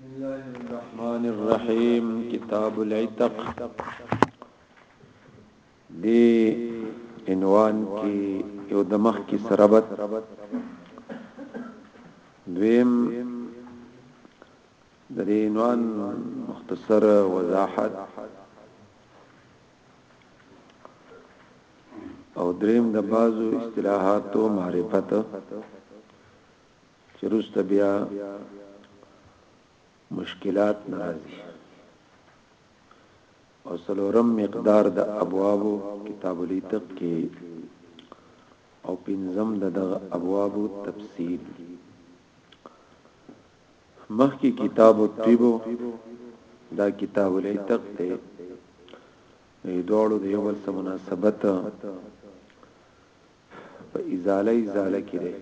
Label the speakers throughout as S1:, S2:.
S1: بسم الله الرحمن الرحیم کتاب العتق دی عنوان کې یو د مخ کې سربت دویم د دې عنوان مختصر وضاحت او دریم د بازو اصطلاحاتو معرفت چې روسته بیا مشکلات ناراضي او سلورم مقدار د ابواب کتاب الیتق کې او پنځم د دغه ابواب تفصیل مخکې کتاب الطب دا کتاب الیتق ته دوړو د یو بل سره مناسبت په ازاله ازاله کې دی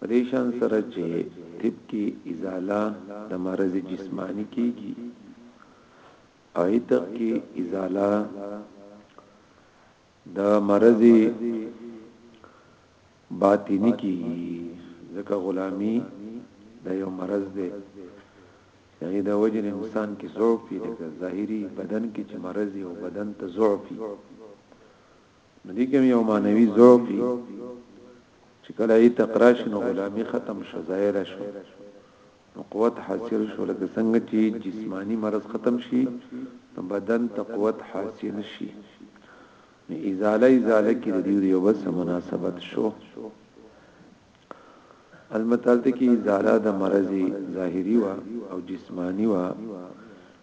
S1: پریشان سره چې طب کې ازاله د مرض جسمانی کیږي او ایتق کې ازاله د مرض باطنی کیږي ځکه غلامی د یو مرض دی هغه د وجه انسان کې ضعف دی د ظاهری بدن کې چې مرض او بدن ته ضعف نو دې کوم یو مانوي ذوق چې کله یې تقراش نو غلامی ختم شو ظاهر شو نو قوت حاصل شو لکه څنګه چې جسمانی مرض ختم شي نو بدن ته قوت حاصل شي نو ازاله ازاله کې د دې یو بس مناسبت شو المتالته کې ازاله د مرض ظاهری وا او جسمانی وا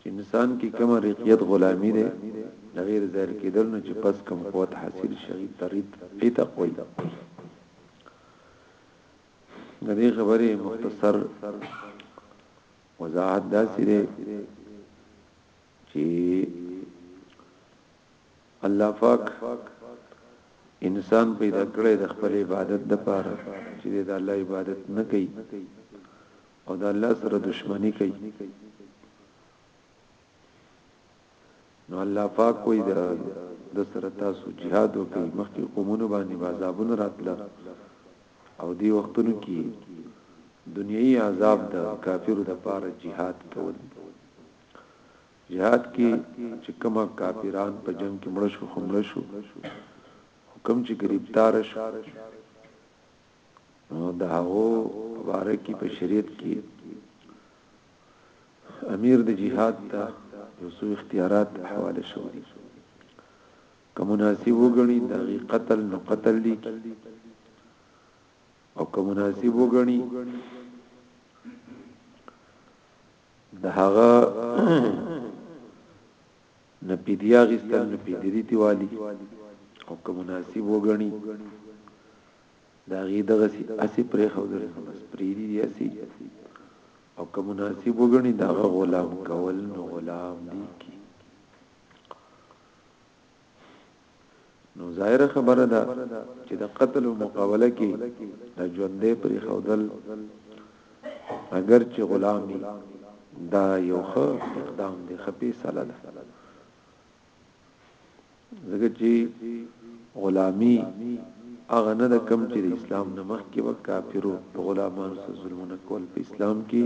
S1: چې انسان کې کوم رقیت غلامی ده نه غیر ظاهر کېدل نو چې پس کوم قوت حاصل شي ترید عتق وي د دې خبرې مختصر وضاحت دا سره چې الله پاک انسان پیدا کړی د خپل عبادت د پاره چې د الله عبادت نه کوي او د الله سره دشمنی کوي نو الله پاک کوئی دا د سره تاسو jihad وکي مخکې قومونو باندې عذابونه راتله او دی وختونو کې دنیوي عذاب د کافرو د پاره jihad کول jihad کې چې کومه کافران په جنگ کې مړ شو خمړ شو حکم چې گرفتار شو نو د هغو باره کې په شریعت کې امیر د جهاد ته یو څو اختیارات حواله شو دي که مناسب وګڼي د قتل نو قتل دي او که مناسب وګڼي د هغه نه پیډیا غستل نه پیډری دیوالی او که مناسب وګڼي دا غي دغه سي اسي پرې خودل نو بس پرې دي اسي او که مناسب وګڼي دا غلام کول نو غلام دي کی نو ظاهر خبره ده چې د قتل مقابله کې د ژوندې پرې خودل اگر چې غلامي دا یو ښه اقدام دی خپې سره ده ځکه چې غلامی هغه نه ده کم چې د اسلام نه مخکې به کافرو په غلامانو سره ظلمونه کول په اسلام کې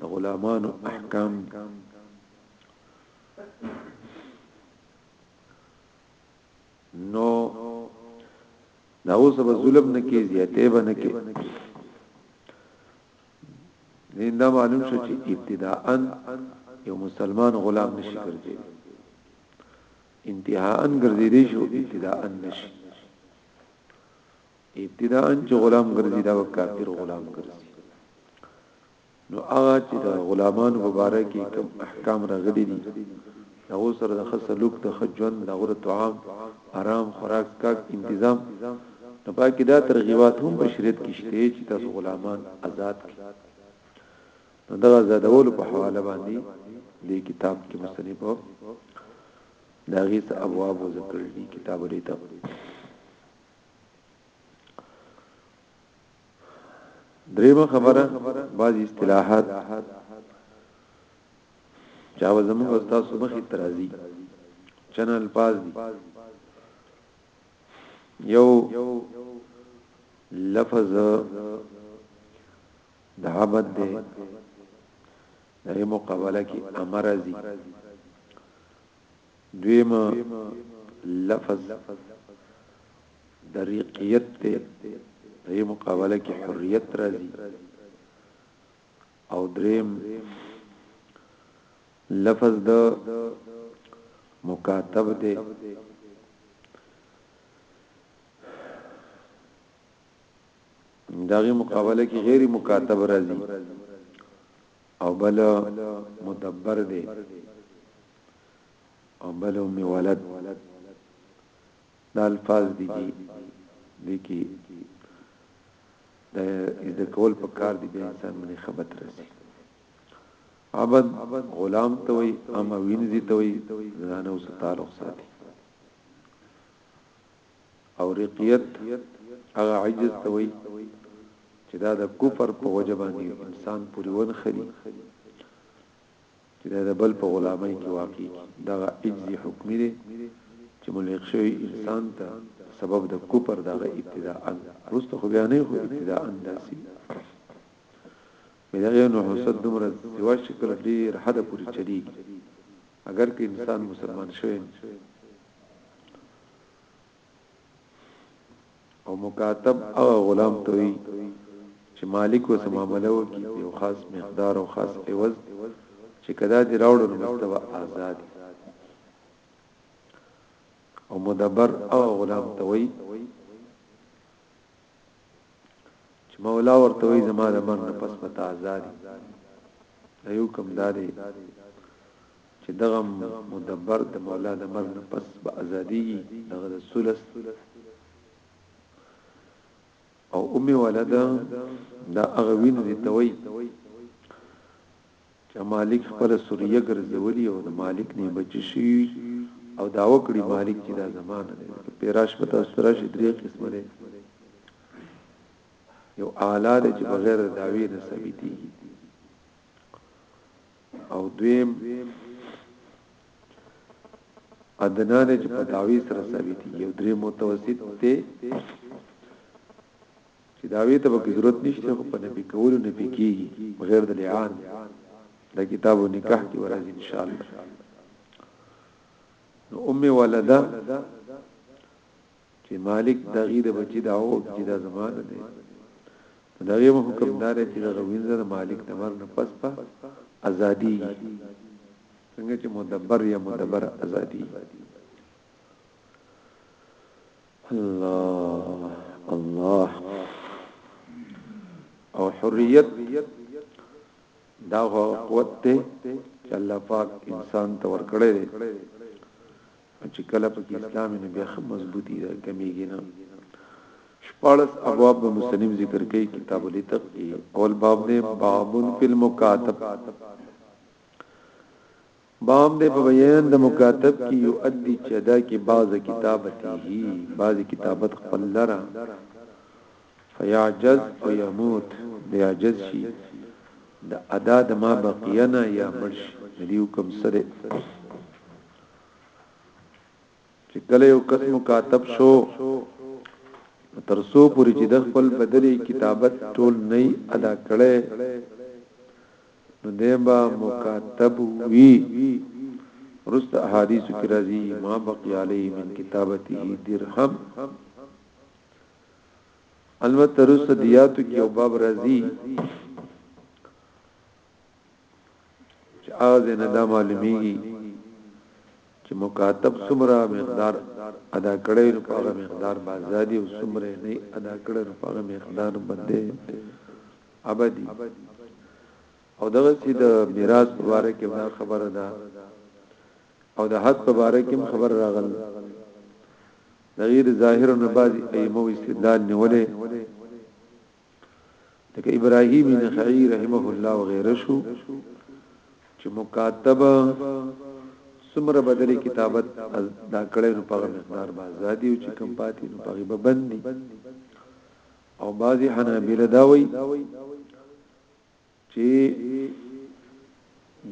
S1: د غلامانو احکام دي نو دا اوس به ظلم نه کې زیاتې به نه کې دین دا معلوم شو چې ابتداءا یو مسلمان غلام نشي ګرځي انتهاءا ګرځي دی شو ابتداءا نشي ابتداءا چې غلام ګرځي دا کافر غلام ګرځي نو هغه چې د غلامانو مبارکي کوم احکام راغلي دي د هغو سره د ښه سلوک، د ښه ژوند، د هغو د طعام، ارام، خوراک څښاک انتظام، نو په کې دا ترغیبات هم په شریعت کې شته چې تاسو غلامان ازاد کړئ. نو دغه ازادولو په حواله باندې دې کتاب کې مصنف دا غي څه ابواب ذکر دي کتاب لري ته دریمه خبره بعض اصطلاحات چا به زموږ او تاسو مخې ته راځي چن الفاظ دي یو لفظ د عبد دی دغه مقابله کې امر ازي دویم لفظ د ریقیت ته دغه مقابله کې حریت راځي او دریم لفظ د مکاتب دی داغي مقابله کې غیر مکاتب راځي او بل مدبر دی او بل می ولد دا الفاظ دي دي دي کې دا د کول په کار دي به انسان باندې خبرت رسي عبد غلام ته وي اما وینځي ته وي زنانه او تعلق ساتي او رقیت هغه عجز ته وي چې دا د کفر په وجبانی انسان پورې ونخري چې دا د بل په غلامۍ کې واقع کېږي دغه عجز حکمي دی چې ملحق شوی انسان ته سبب د کفر دغه ابتداءا رسته خو بیا نه خو ابتداءا داسي مدغه نو حسد دمر سوا شکل ډیر حد پوری چلی اگر که انسان مسلمان شوی او مکاتب هغه غلام ته وي چې مالک وسه معامله وکي یو خاص مقدار او خاص عوض چې کدا دی راوړل مستوى آزاد او مدبر هغه غلام ته وي چې مولا ورته وي زما د مرګ نه پس پتا آزادي ایو کوم داري چې دغه مدبر د مولا د مرګ نه پس به ازادي دغه د ثلث او امي ولدا دا هغه وینې دي توي چا مالک خپله سوریه ګرځولي او د مالک نه یې بچي شوي وي او دعوه کړي مالک چې دا زما نه دی لکه پیراش په تاسو ته راشي درې قسمه دی یو اعلی دی چې بغیر د دعوی نه ثابتېږي او دویم ادنا دی چې په داوی سره ثابتي یو درې متوسط ته چې داوی ته پکې ضرورت نشته خو په نبی کولو نه پکېږي بغیر د لعان د کتاب او نکاح کې ورځي ان شاء الله نو ام ولدا چې مالک دغه د بچی داو چې دا زمانه ده دغه حکم دار چې دغه وینځه د مالک تمر نه پس په ازادي څنګه چې مدبر یا مدبر ازادي الله الله او حریت دا قوت ته چې الله پاک انسان ته ورکړی دی چې کله په اسلام نه بیا مضبوطی ده کمیږي نه شپارس ابواب به مسلم ذکر کوي کتاب الاتق اول باب دی باب فی المکاتب باب دې په بیان د مکاتب کې یو ادي چې ادا کې بعض کتابته هی بعض کتابت خپل لره فیعجز او یموت د عجز شي د ادا د ما بقینا یا مرش دیو کم سره چې کله یو کس مکاتب شو ترسو پوری چې د خپل بدلی کتابت ټول نه ادا کړي نو دی به مکاتب وی رست احادیث کی رازی ما بقی علیه من کتابته درهم البته رست دیاتو کی او باب رازی چې اغاز نه دا معلومیږي چې مکاتب سمرا مقدار ادا کړی نو په مقدار بازادي او سمره نه ادا کړی نو په مقدار باندې ابدي او دغه چې د میراث په اړه کې دا خبره ده او د حد په اړه کې خبر راغل د غیر ظاهر نه بعد ایمو استدلال نیولې لکه ابراهیم نخعی رحمه الله وغيره شو چې مکاتبه سمره بدلی کتابت دا کړه نو په مقدار بازادي او چې کم پاتې نو په غیبه بندي او بعضی حنابلة دا وی چې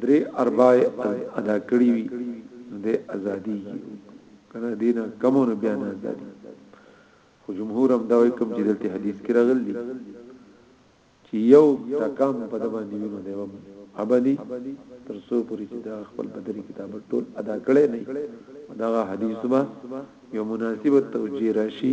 S1: درې اربع ادا کړی وي د ازادي کنه دینه کمونه بیان ازادي خو جمهور هم دا وی کوم چې دلته حدیث کې راغلی چې یو تکام په دمه نیونه دی وم ابدي تر څو پوری چې دا خپل بدري کتاب ټول ادا کړي نه دا حدیث ما یو مناسب توجیه راشي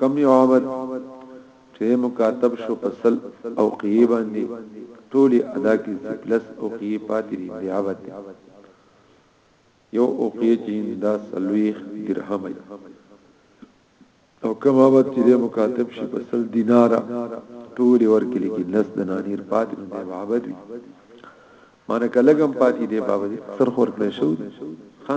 S1: کوم یو عبد چې مکاتب شو په سل او قیه باندې ټولي ادا کی سی پلس او قیه پاتې دی بی عبد دی یو او قیه چې دا سلویخ درهم دی او کوم عبد چې مکاتب شي په سل دینار ټولي ورکې لیکي لس دنانیر پاتې دی بی عبد دی مانه کلګم پاتې دی بابا سر خور کړی شو ها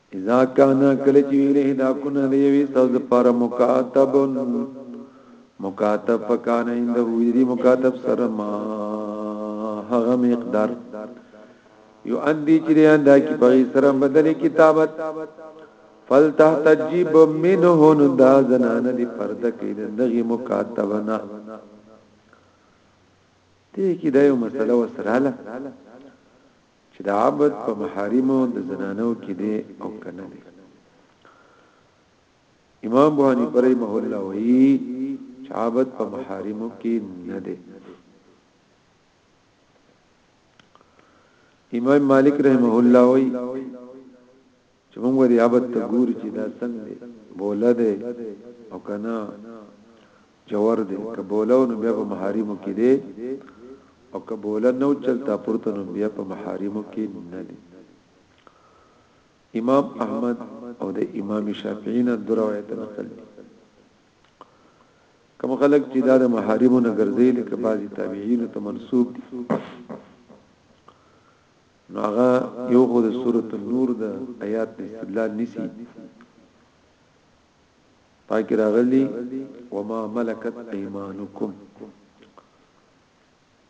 S1: اذا کان کله چې ویله دا کنه دی وی سوز پر مکاتب مکاتب فکان عنده ویری مکاتب سره ما هغه مقدار یو اندی چې اندا کی په سره بدل کتابت فلتحتجب منه نو دا زنان دی پرده کې دغه مکاتبنا ته کې دا یو مسله وسراله چې د عبد په محارمو د زنانو کې دی او کنه دی امام ابو حنیفه رحمه الله وایي چې عبد په محارمو کې نه دی امام مالک رحمه الله وایي چې موږ به دې ابد ته ګورو چې دا څنګه دی بوله دی او که نه جوور دی که بوله نو بیا په محاریمو کې دی او که بوله نو چلتا پورته نو بیا په محاریمو کې نه دی امام احمد او د امام شافعی نه دروایت نقل دي کوم خلک چې دا د محارمو نه ګرځي لکه بعضی تابعین ته منسوب دي نو هغه یو خو د سورۃ النور د آیات استدلال نسی پاک راغلی وما ملکت ایمانکم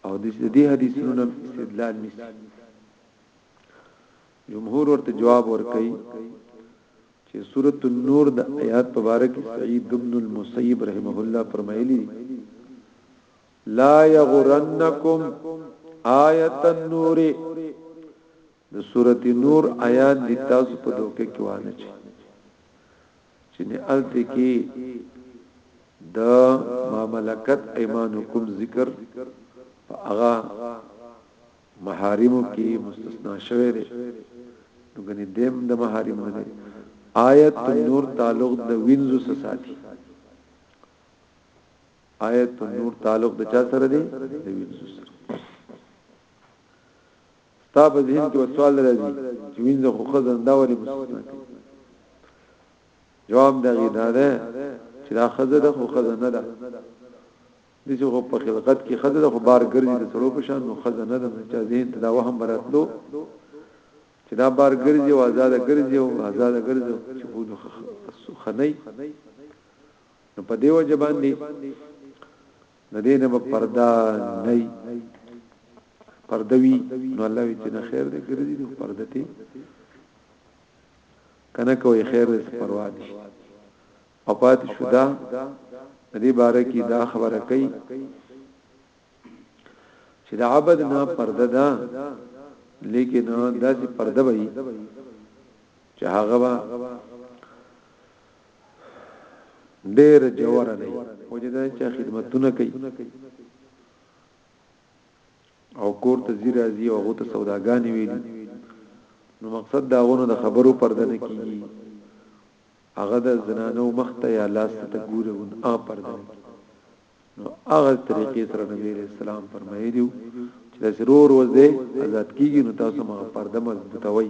S1: او د دې حدیثونو استدلال نشي جمهور ورته جواب ورکړي چې سورۃ النور د آیات مبارک سعید ابن المسیب رحمه الله فرمایلی لا یغرنکم آیت النور د سورته نور آیات د تاسو په دوکه کې وانه چي چې نه الته کې د ما ملکت ایمانکم ذکر په هغه محارمو کې مستثنا شوه دي نو غني دیم د محارم نه دي آیت نور تعلق د وینځو سره ساتي آیت النور تعلق د چا سره دی د وینځو سره ستا په ذهن کې سوال راځي چې وینځه خو خزن دا ولې مستثنا کوي جواب دا غي دا ده چې دا خزه ده خو خزه نه ده د چې خو په خلقت کې خزه ده خو بار ګرځي د سړو په شان نو خزه نه ده چې ذهن ته دا وهم براتلو چې دا بار ګرځي او آزاد ګرځي او آزاد ګرځي چې خو خنۍ نو په دې وجه باندې د دې نه پردا نه پردوي نو الله وی چې نه خیر دې ګرځي نو پردته کنه کوي خیر دې پروا دي او پات شودا دې باره کې دا خبره کوي چې د عبد نه پرده ده لیکن دا چې پرده وي چې هغه ډېر جوړ دی او چې دا چې خدمتونه کوي او کور ته زی راځي او غوته سوداګانی وي نو مقصد دا غونو د خبرو پرده نه کیږي هغه د زنانو مخته یا لاس ته ګوري او هغه پرده نه کیږي نو هغه طریقې سره نبی اسلام فرمایلی چې ضرور وځي آزاد کیږي نو تاسو ما پرده مضبوطوي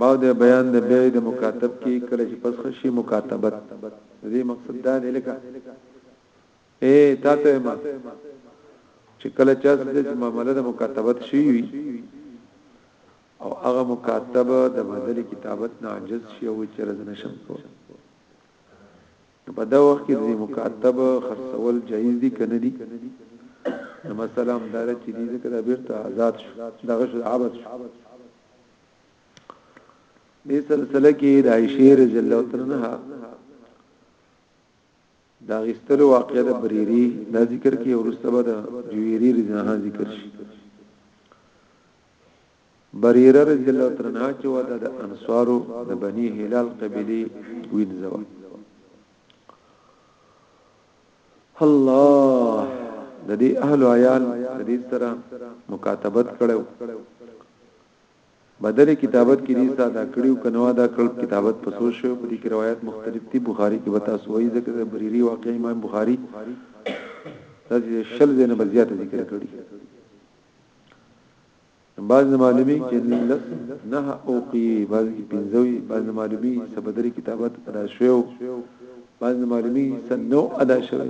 S1: باب د بیان د بیع د مکاتب کی کله چې پس خشی مکاتبت دې مقصد دا دی لکه اے تاته ما چې کله چا سره چې معاملې د مکاتبت شي وي او هغه مکاتب د بدل کتابت نه عجز شي او چې رز نشم کو په دا وخت کې د مکاتب خرڅول جایز دي کنه دي مثلا دا چې دې ذکر بیرته آزاد شو دغه شو عبادت شو دې سلسله کې د عائشه رضی الله عنها دا غستلو واقعې د بریری دا ذکر کې ورسته به د جویری رضی الله عنها ذکر شي بریره رضی الله عنها چې و د انصارو د بنی هلال قبيله وینځوه الله د دې اهل عیال د دې سره مکاتبت کړو بدل کتابت کې دې ساده کړیو کنوا دا کړ کتابت په سوچ شو په دې روایت مختلف دي بخاری کې وتا سوې ذکر بریری واقع امام بخاری د شل دینه بزیات ذکر کړی بعض معلومی کې لس نه اوقی بعض کې پنځوي بعض معلومی سبدري کتابت ادا شوو بعض معلومی سنو ادا شوو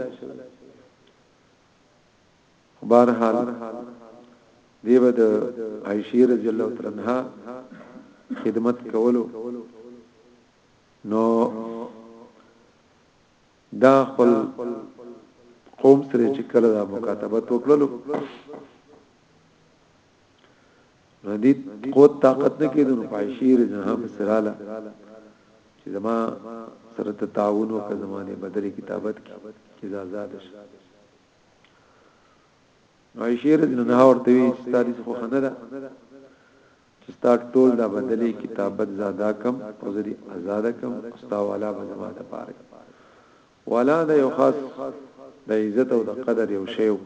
S1: بهر حال دیو د عائشہ رضی الله تعالی عنها خدمت کولو نو دا خپل قوم سره چې کله دا مکاتبه توکللو ردی قوت طاقت نه کېدو نو پایشیر جناب سراله چې زما سره ته تعاون وکړه زمانه بدري کتابت کې چې آزاد شي نو عائشہ رضی الله عنها ورته وی چې تاریخ خو خنه ده چې ستا ټول دا بدلې کتابت زاده کم او زه دې ازاده کم او ستا والا به زما د پاره وي والا د یو خاص د عزت او د قدر یو شی و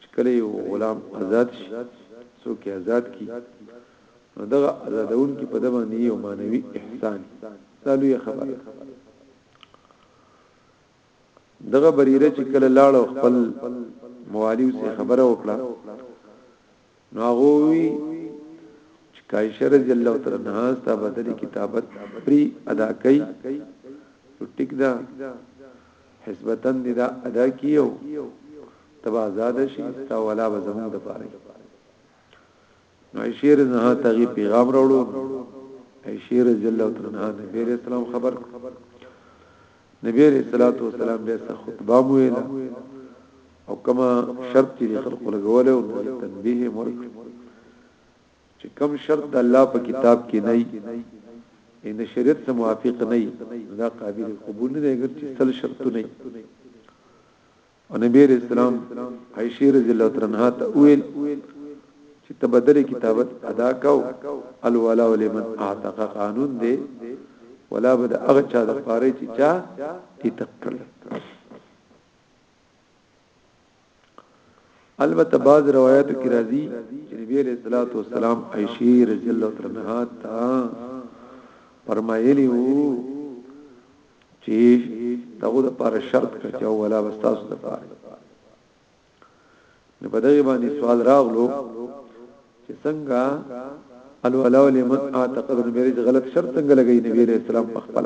S1: چې کله یو غلام آزاد شي څوک آزاد کی نو دغه آزادون کې په دبا نه یو مانوي احسان دا لوی خبره دغه بریره چې کله لاړو خپل موالی سره خبره وکړه نو هغه وی چې کایشه رضی الله تعالی عنها ستا بدلی کتابت پری ادا کړي نو ټیک دا حسبتن دی دا ادا کیو تبا آزاد شي ستا ولا به زموږ د پاره نو عائشہ رضی الله عنها ته پیغام راوړو عائشہ رضی الله عنها نبی علیہ السلام خبر نبی علیہ الصلوۃ والسلام به خطبه مو ویلا او کما شرط چې خلق لګول او تنبیه مرک چې کم شرط د الله په کتاب کې نه ان شریعت سره موافق نه دا قابل قبول نه دی اگر چې سل شرط نه او نبی رسول اسلام عائشه رضی الله عنها ته ویل چې تبدل کتابت ادا کاو الولا ولمن اعتق قانون دی ولا بد اغه چا د پاره چې چا اتقل البته بعض روایتو کې راځي چې نبی عليه الصلاه والسلام عائشه رضی الله عنها ته فرمایلی وو چې دغه د پاره شرط کړ چې ولا واستاسو د پاره نو په دغه باندې سوال راغلو چې څنګه الولاو لمن اعتقد نبیرج غلط شرط څنګه لګی نبی علیہ السلام په خپل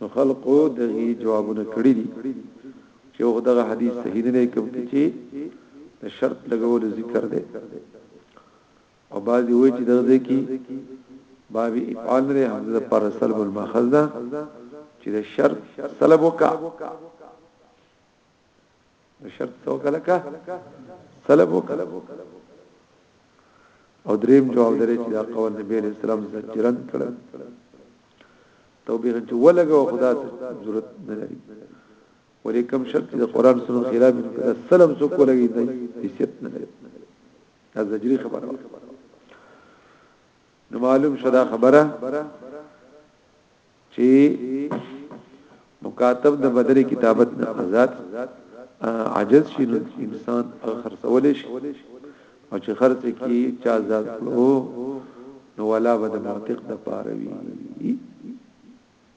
S1: نو خلقو دغه جوابونه کړی دي چې هغه دغه حدیث صحیح نه کوي چې شرط لګول ذکر دی او بعضی وای چې دغه ځای کې باب افعال لري حمزه د پر سلب المخز ده چې د شرط سلب وکا د شرط سو کله کا سلب وکا او دریم جواب درې چې دا قول نبی علیہ السلام زجرن کړل توبېغه چې ولګو خدا ته ضرورت نه لري ولې کوم شرط چې د قران سره خلاف کړه سلام سو کولای دی حیثیت نه لري دا زجری خبره نو معلوم شدا خبره چې مکاتب د بدر کتابت نه آزاد عجز شي نو انسان خرڅول شي او چې خرڅ کی چا آزاد کړو نو ولا بد منطق د پاروي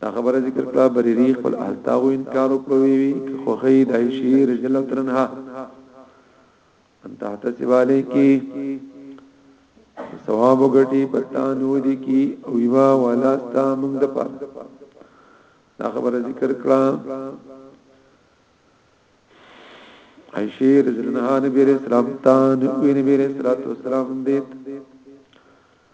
S1: دا خبره ذکر کړه بریری خپل احتاو انکار وکړو وی وی خو خی دایشی رجل ترنها انت احتسب علیکی ثواب غټی پتا نو دی کی او یوا والا ستا موږ د پاره دا خبره ذکر کړه عائشہ رضی الله عنها نبی رسول الله ته نبی رسول الله صلی الله علیه وسلم دې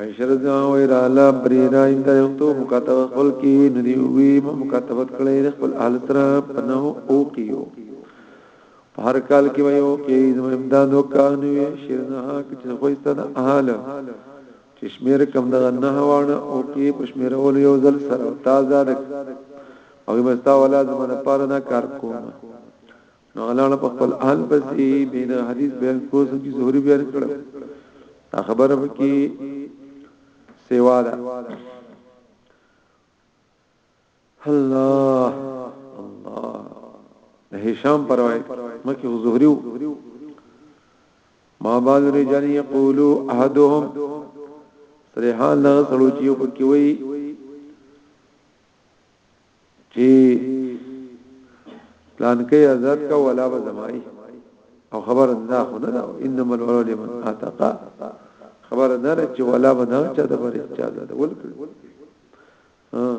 S1: عائشہ رضی الله عنها رااله بری راي ته یو تو مکاتبه خپل کې ندی وی مکاتبه کړې خپل اهل سره پنه او کیو په هر کال کې ویو کې زم امداد وکانو شیرنه کچ خو ایستد اهل چې شمیر کم د نه وانه او کې پښمیر ول یو ځل سره تازه او مستا ولا زمونه پاره نه کار کوم نو لاړه په خپل اهل پسې به د حدیث بیان کوس چې زهري بیان کړو خبره وکي سیوا ده الله الله د هشام پر روایت مکه زهري ما بعض رجال یقولو احدهم سرحان لا سلوچیو پکې وی چی پلانکی آزاد کا ولا به زمای او خبر دا خو نه دا انما الولد من اتقا خبر دا نه چې ولا به نه چا د بر چا د ول کړ ها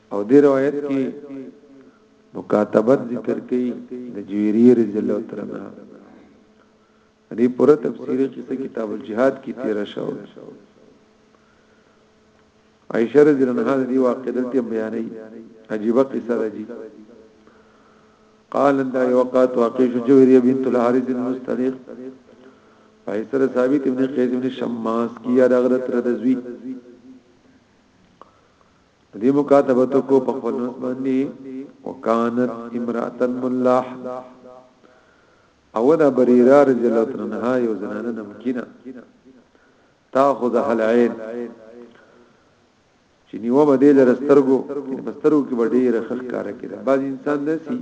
S1: او دې روایت کې مکاتبت ذکر کړي د جويري رضی الله تعالی عنہ دې پوره تفسیر کې څه کتاب الجihad کې تیر شو عائشہ رضی الله عنها دې واقعې دلته بیانې عجیب قصه ده جی قال ان دا وقات واقع شو جويري بنت الحارث المستريق فایسر ثابت ابن قیس ابن شماس کی یاد غرت ردزوی دې مکاتبه ته کو په خپل نوم باندې وکانت امراه الملاح او دا بریرا رضی الله تعالی عنها یو زنانه نمکینه تاخذ هل عین چې نیو به دې لرسترګو بسترو کې به ډېر خخ کار کړي بعض انسان داسي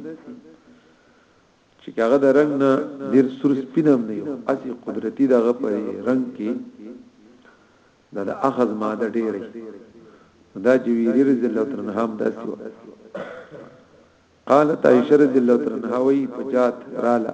S1: چې هغه د رنګ نه ډیر سور سپینم نه یو اسی قدرتی دغه په رنگ کې د اخذ ماده ډیره دا جویری رضی الله تعالی عنها هم داسې و قالت عائشه رضی الله تعالی عنها وی فجات رالا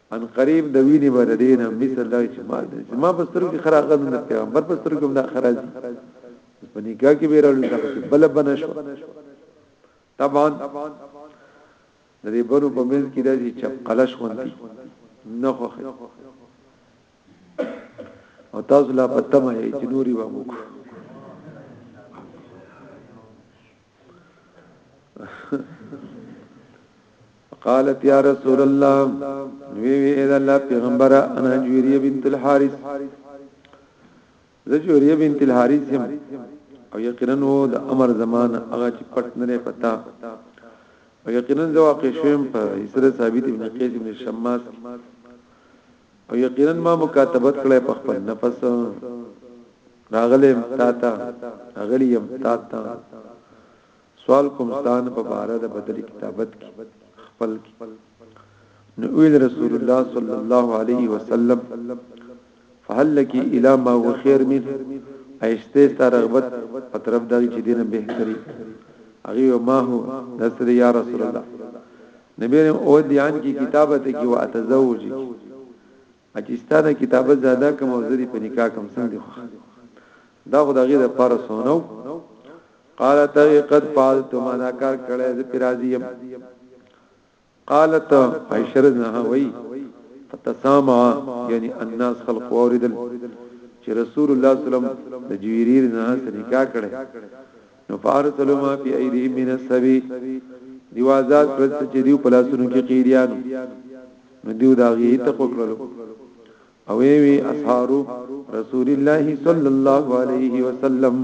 S1: ان قریب د ویني بر دینه مثل دا چې ما دې ما په سترګو کې خراغه د پیغمبر په سترګو کې دا خراجي په نکاح کې به راولې دا چې بل بنشو طبعا د دې بنو په منځ کې دا چې چپ قلش وندي نه خو او تاسو لا پتمه یې چې نوري ومو قالت يا رسول الله وی وی اذا الله پیغمبر انا جویریه بنت الحارث زجوریه بنت الحارث يم او یقینا وو د امر زمانه هغه چې پټ نه پتا او یقینا زه واقع شوم په اسره ثابت ابن قیس ابن شماس او یقینا ما مکاتبت کړی په خپل نفس راغلی تا ته راغلی يم تا ته سوال کوم ستان په بار د بدل کتابت کې خپل کې نو ویل رسول الله صلی الله علیه وسلم فهل لك الى ما هو خير من ايشته ستاره رغبت په طرف دغه چې دینه بهتري هغه ما هو نصر یا رسول الله نبی رحم او دیان کی کتابت کی و اتزوج کی اچستان کتابت زیاده کم او زری په نکاح کم څنګه دی خو دا خو دغه د پر سونو قالت قد فعلت ما دا کار کړه ز پرازیم قالت عائشہ رضنها وی فتسامع یعنی الناس خلق اوریدل چې رسول الله صلی الله علیه وسلم د جویریر نه سره نکاح کړي نو فارسلو ما فی ایدیهم من السبی دیو آزاد کړل چې دیو په لاسونو کې قیدیانو نو دیو دا غی ته پکړلو او وی اصحابو رسول الله صلی الله علیه وسلم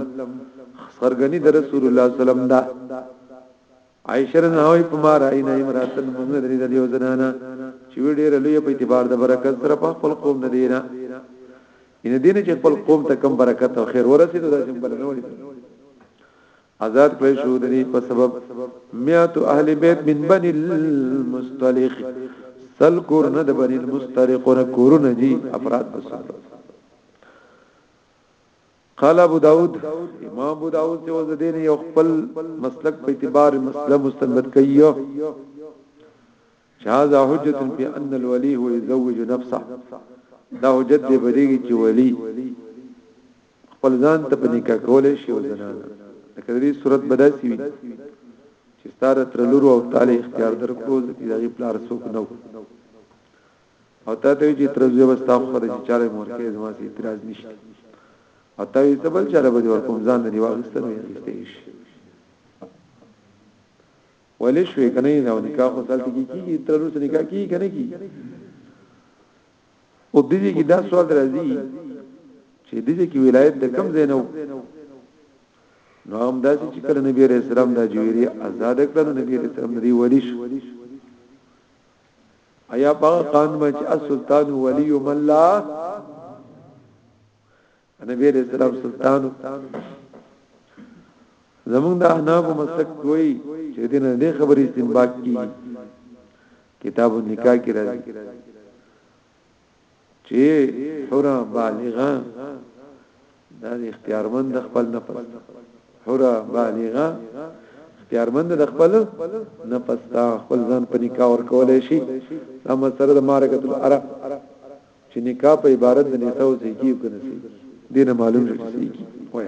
S1: سرګنی د رسول الله صلی الله علیه وسلم دا عائشه رضی الله عنها په ما راينا امراتن موږ نه درې د یو زنانا چې ډېر لوی په اعتبار د برکت سره په خپل قوم نه دینا ان دینه چې خپل قوم ته کم برکت او خیر ورسېدو دا جنبل نه وړي آزاد کړی شو د دې په سبب میات اهل بیت من بنی المستلق سل کور نه د بنی المستلق نه کور نه دي افراد بسره قال ابو داود امام ابو داود سے وزدین یو خپل مسلک په اعتبار مسله مستنبت کئیو شاذا حجت فی ان الولی هو یزوج نفسه دا حجت دی بریږي چې ولی خپل ځان ته په نکاح کولې شی وزنان لکه دې صورت بداسي وي چې ستاره تر لور او تعالی اختیار درکو چې دغه پلار څوک نو او تا ته چې تر زوی بس تاسو خبره چې چاله مورکه زما سي اعتراض نشته او تا یې سبل چاله به ور کوم ځان دی واغسته نه یې شي ولې شوې کنه نه نکاح خو سالت کی کی تر اوسه نکاح کی کنه کی او دې کې دا سوال راځي چې دې کې ولایت د کم زینو نو هم دا چې کله نبی رسول الله د جوړي آزاد کړو نبی رسول الله دی ولیش ایا په هغه قانون باندې چې السلطان ولی من لا نبی علیہ السلام سلطان زمونږ د احناف مسلک دوی چې دین نه خبرې استنباط کی کتاب النکاح کې راځي چې حره بالغه دا اختیارمند د خپل نفس حره بالغه اختیارمند د خپل نفس دا خپل ځان په نکاح ور کولای شي دا مسره د معرکت الارا چې نکاح په عبارت د نساء او زیږي او کنه سي دین معلوم شي سيږي وای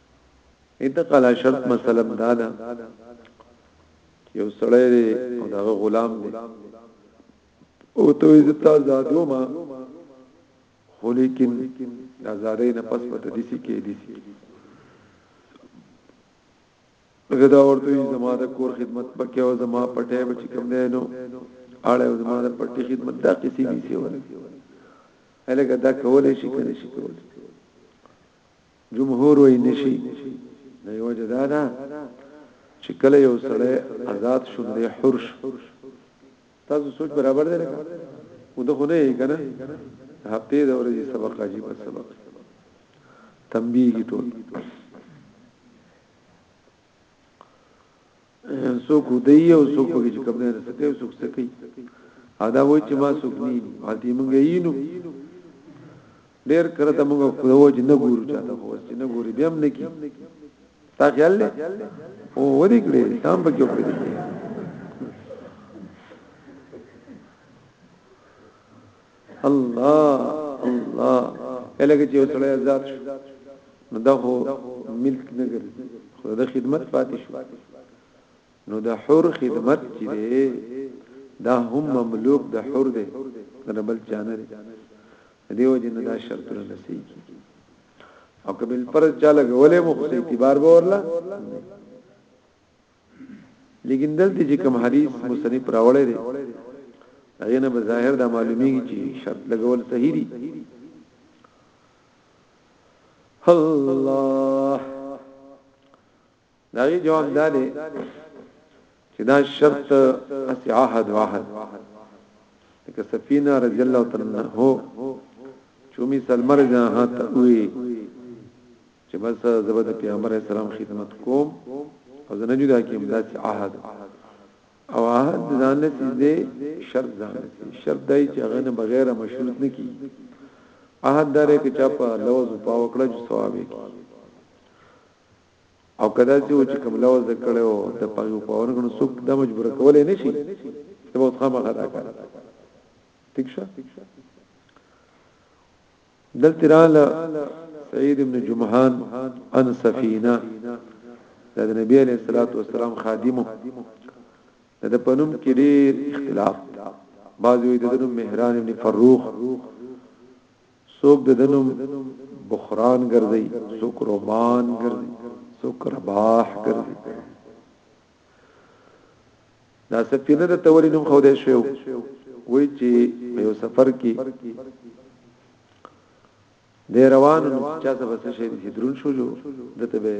S1: انتقال شرط مثلا دا ده چې یو سړی دی او دا غلام دی او ته یې تا زادو ما خو لیکن دا زادې نه پس پته دي سي کې دي سي لکه دا ورته زما د کور خدمت پکې او زما پټه بچ کوم دی نو اړه او زما د پټي خدمت دا کسی دي سي ول هلکه دا کولې شي کنه شي کولې جمهور وای نشي د یو جدا ده چې کله یو سړی آزاد شون دی حرش تاسو سوچ برابر دی نه او د خونه یې کنه هفته د ورځې سبق عجیب سبق تنبیه کی ټول څوک دی او څوک پکې چې کوم نه سکے څوک سکے او دا وای چې ما څوک نه دي هلته موږ یې نو ډېر کړه ته موږ کوو چې نه ګورو چاته خو چې نه ګوري بیا هم نه کی تا خیال له او ودی کړې تام پکې وکړې الله الله الګ چې وسړی آزاد شو نو دا هو ملک نه ګرځي خو د خدمت پاتې شو نو د حر خدمت چې دی دا هم مملوک د حر دی کنه بل چانه دی دیو جن دا شرط نه نسی او کبل پر چاله غولې مو خو اعتبار به ورلا لیکن دلته چې کوم حدیث مصنف راوړی دی هغه نه به ظاهر دا معلومیږي چې شرط لګول صحیح دي الله دا جواب دا دی چې دا شرط اسی عهد واحد لکه سفینه رضی الله تعالی عنها چومی سلمر جهان ته وی چې بس زه به د پیغمبر اسلام خدمت کوم او زه نه جدا کیم دا چې عهد او عهد ځان له سیده شرط ځان له سیده شرط دای چې هغه نه بغیر مشروط نه کی عهد داره کې چا په لوز په وکړه چې ثواب کی او کدا چې و چې کوم لوز کړو د پاګو په ورګنو څوک د مجبور کولای نشي ته به خامخا دا کار ٹھیک شه دلته رااله سعید ابن جمهان ان سفینه د نبی علیہ الصلوۃ والسلام خادمو د پنوم کې ډیر اختلاف بعض وی د نوم مهران ابن فروخ سوق د نوم بخران ګرځي سوق رومان ګرځي سوق رباح ګرځي دا سفینه د تولی نوم خوده شو وای چې یو سفر کې د روان نو چا څه بس شي چې درون شو جو دته به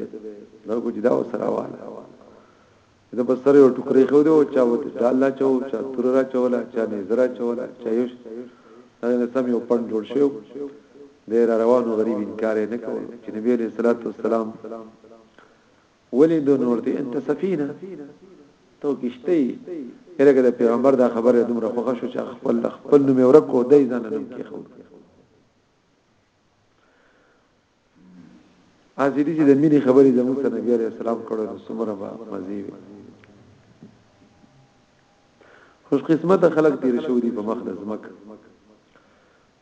S1: نو کو جدا وسره وانه دا بس سره یو ټوکري خو دی او چا و ډال لا چاو چا تور را چولا چا نه زرا چولا چا یو دا نه سم یو پن جوړ شو د روانو غریب انکار نه کول چې نبی علیہ الصلوۃ والسلام ولی دو نور ته انت سفینه تو کشته یې لکه د پیغمبر دا خبره دومره خوښه شو چې خپل خپل نوم ورکو دای ځان نوم کې خو ازیدی چې د مینې خبرې زموږ سره نبی عليه السلام کړو نو څومره به مزي وي خوش قسمت خلک تیر شو دي په مخ د زمکه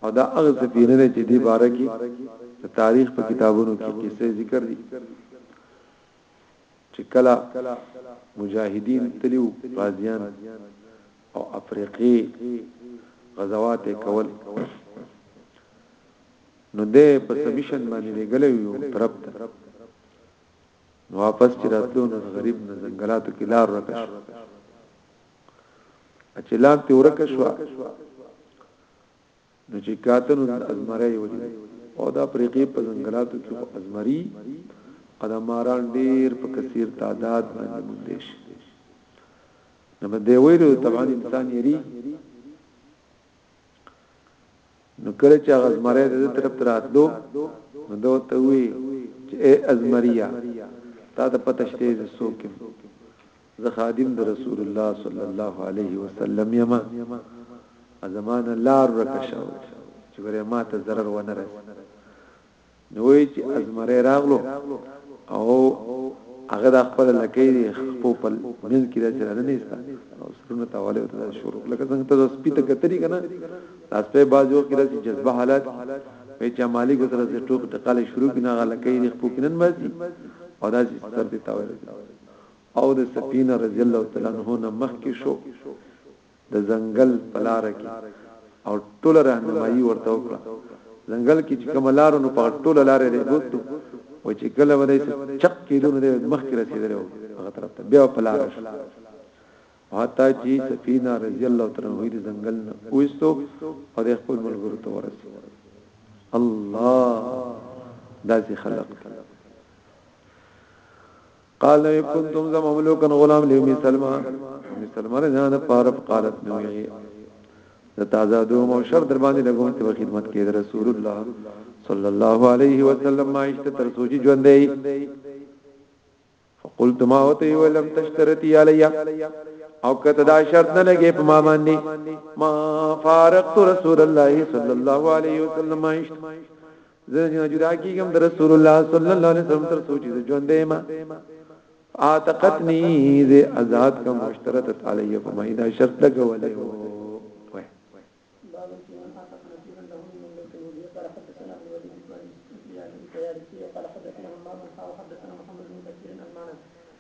S1: او دا هغه سفينه ده چې دې باره کې د تاریخ په کتابونو کې قصې ذکر دي چې کله مجاهدین تلیو غازیان او افریقی غزوات کول نو دې په سبیشن باندې لګلې یو طرف ته نو واپس چې راتلو نو غریب نه زنګلاتو کې لار ورکه شو چې لار ته ورکه شو نو چې کاتنو ازمري ولید او دا افریقې په ځنګلاتو کې خو ازمري قدماران ډیر په کثیر تعداد باندې مونږ شي نو بده ویلو طبعا انسان یری نو کله چې ازمري د طرف تراتلو نو دوته وی چې ازمریا تا ته پته شته چې څوک زه خادم د رسول الله صلی الله علیه وسلم یم ازمان لار ورکشو چې ګره ما ته zarar ونه رس نوې چې ازمره راغلو او هغه د خپل لکې خپل په من کې راځي نه نيستا او سرونه تاواله ته شروع لکه څنګه ته سپی ته کتري کنه تاسو په بازو کې راځي جذبه حالت په چې مالک سره د ټوک ټقاله شروع کینه غلکې خپل کینن مزي او دا سر دې تاواله او د سفینه رضی الله تعالی عنها نه مخکې شو د ځنګل په لار کې او ټول راهنمایي ورته وکړه ځنګل کې چې کوم لار نو په ټول لار لري بوتو او چې کله ودی چپ کېدو نه مخکې رسیدل هغه طرف ته بیا په لار شو حتی چې سفینه رضی الله تعالی عنها د ځنګل نه وېستو او د خپل ملګرو ته ورسېد الله داسې خلق قال ان كنتم ذم مملوكا غلام لي مسلمه مسلمه رجان فارف قالت نوي تازادو مو شر در باندې لګوم چې خدمت کې رسول الله صلی الله علیه وسلم ما اشت تر سوچي ژوند دی فقلت ما وتي ولم تشترتي علي او کته دا شرط نه لګي په ما باندې ما فارقت رسول الله صلی الله علیه وسلم ما اشت زه نه جدا کیږم در رسول الله صلی الله علیه وسلم تر سوچي زه ژوند دی ما اعتقتنی زه آزاد کوم مشترط علی فما اذا شرط لګولې وو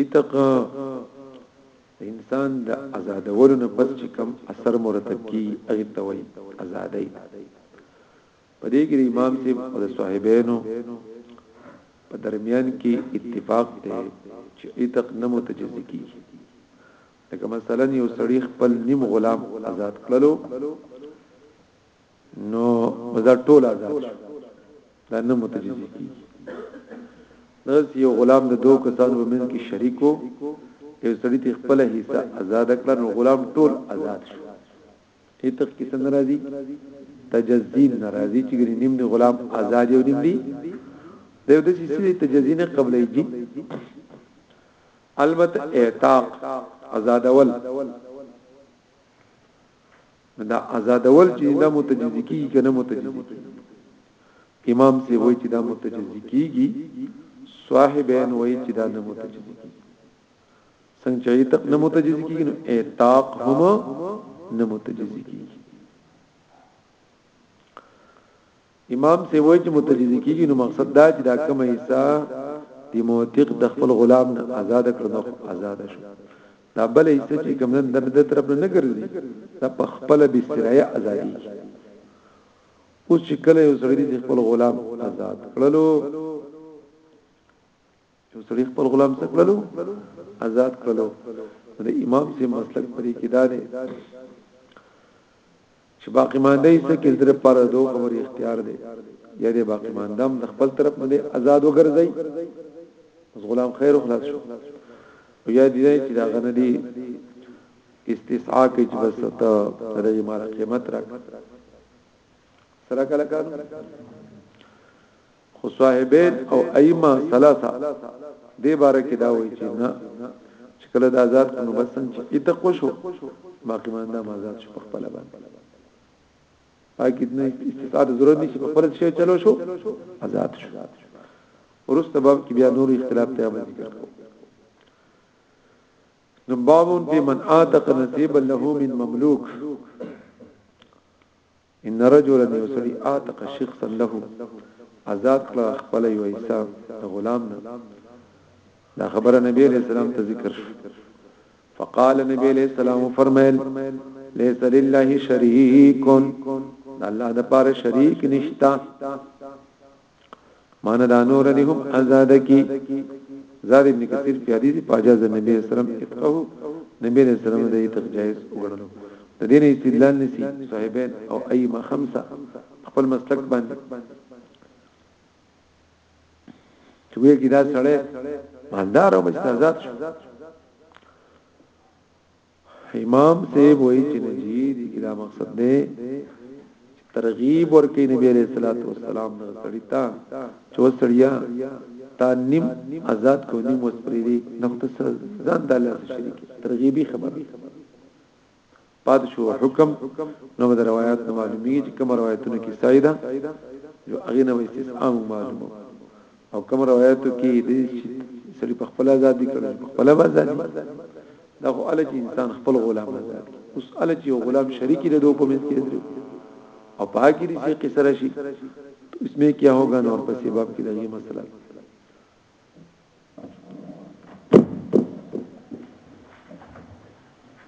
S1: ایتق انسان د آزادولو نه پس چې کم اثر مرتب کی هغه ته وایي آزادۍ په دې کې امام صاحب او د صاحبینو په درمیان کې اتفاق دی چې ایتق نه متجزي کیږي لکه مثلا یو سړی خپل نیم غلام آزاد کړلو نو دا ټول آزاد دا نه متجزي کی نس یو غلام د دوه کسانو په منځ کې شریکو یو سړی ته خپل حصہ آزاد کړ نو غلام ټول آزاد شو هیڅ قسم ناراضي تجزین ناراضي چې نیم دی غلام آزاد یو نیم دی د دې چې تجزین قبلې دي البته اعتاق آزادول دا آزادول چې دا متجزی کیږي کنه متجزی کیږي امام سی وای چې دا متجزی کیږي صاحبین وای چې دا نه متجزی کیږي څنګه چې تک نه متجزی کیږي نو اعتاق هم نه متجزی کیږي امام سی وای چې متجزی کیږي نو مقصد دا چې دا کومه حصہ دی موثق د خپل غلام نه آزاد کړ نو آزاد شو دا بل حصہ چې کوم نن د دې طرف نه ګرځي دا په خپل بسترایه ازادي اوس چې کله یو سړی د خپل غلام آزاد کړلو یو سړي خپل غلام څه کړلو آزاد کړلو د امام سي مسلک پرې کې داري چې باقی مانده یې څه کې در پر دوه خبرې اختیار دی یا دې باقی ماندم د خپل طرف نه آزاد وګرځي اوس غلام خیر خلاص شو یا دې چې دا غنه دي استسعا کې چې بس ته د مال قیمت راک سره کله کار خو صاحبین او ائمه ثلاثه دې باره کې دا وایي چې نه چې کله د آزاد کونو بس څنګه چې اتق وشو باقی ماندا آزاد شو په خپل باندې پاکیت نه استطاعت ضرورت نشي په خپل شی چلو شو آزاد شو ورسته باب کې بیا نور اختلاف ته به ذکر کوو نو بابون په من اعتق نصیب له من مملوک ان رجلا یو سړي اعتق شخصا له آزاد کړه خپل یو حصہ د غلام نه دا خبره نبی علیہ السلام ته ذکر شو فقال نبی علیہ السلام فرمایل ليس لله شريك الله د پاره شریک نشتا معنی دا نور دې هم آزاد کی زاد ابن کثیر په حدیث پاجاز نبی اسلام اتقو نبی اسلام دې تک جائز وګڼل د دین استدلال نسی صاحبین او ائمه خمسه خپل مسلک باندې چې وی کی دا سړی مالدار او مستعزاد شو امام صاحب وای چې نجی دې کې دا مقصد دی چې ترغیب ورکې نبی عليه الصلاه والسلام د سړی ته چې وسړیا تا نیم آزاد کو نیم وسپری دي نقطه سره ځان د الله سره شریک ترغیبی خبره پات شو حکم نو د روایت معلومی چې کوم روایتونه کې سایده جو اغینه و استسلام معلومه او کوم روایتو کې دې چې سړي په خپل ازادي کړي په خپل ازادي دا خو ال چې انسان خپل غلام آزاد اوس ال چې غلام شریک دی دوه په منځ کې درو او پاګی دې چې قصر شي اس میں کیا ہوگا نور پسې باب کې دا یې مسله